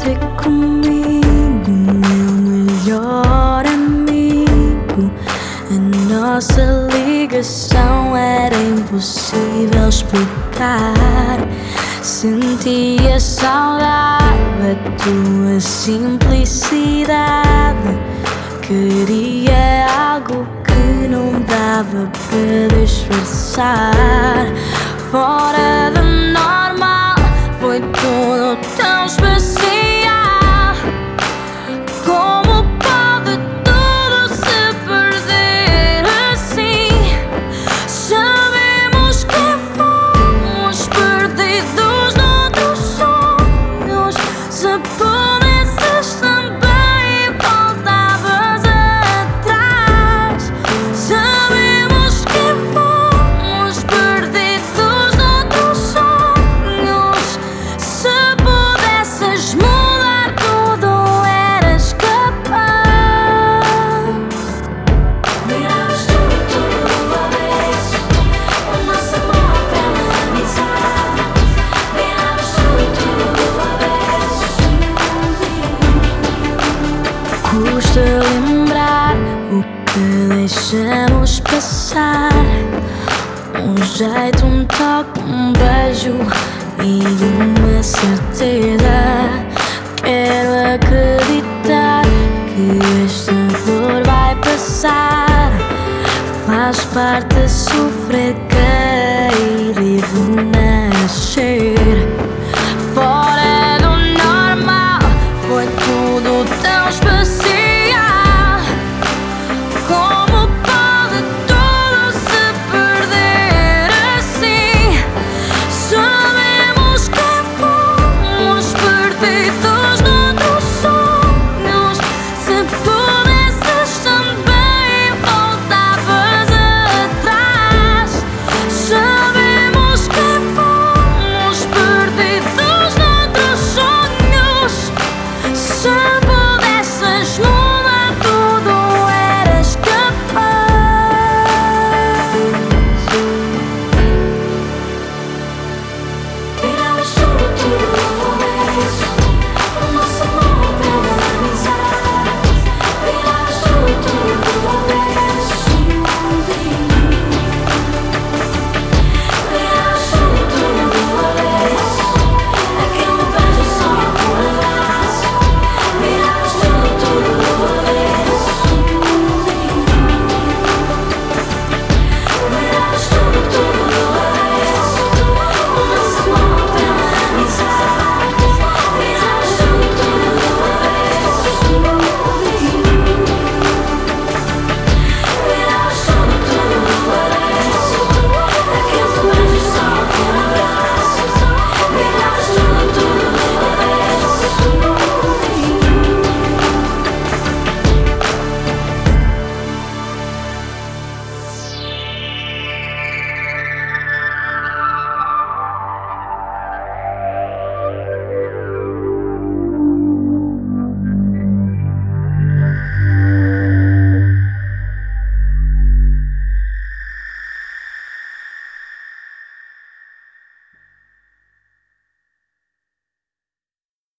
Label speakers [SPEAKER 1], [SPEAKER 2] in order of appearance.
[SPEAKER 1] você comigo, meu melhor amigo. A nossa ligação era impossível explicar. Sentia saudade, da tua simplicidade. Queria algo que não dava para disfarçar. Fora de nós. Passar Um jeito, um toque, um beijo E uma certeza. Quero acreditar que esta dor vai passar. Faz parte sofrer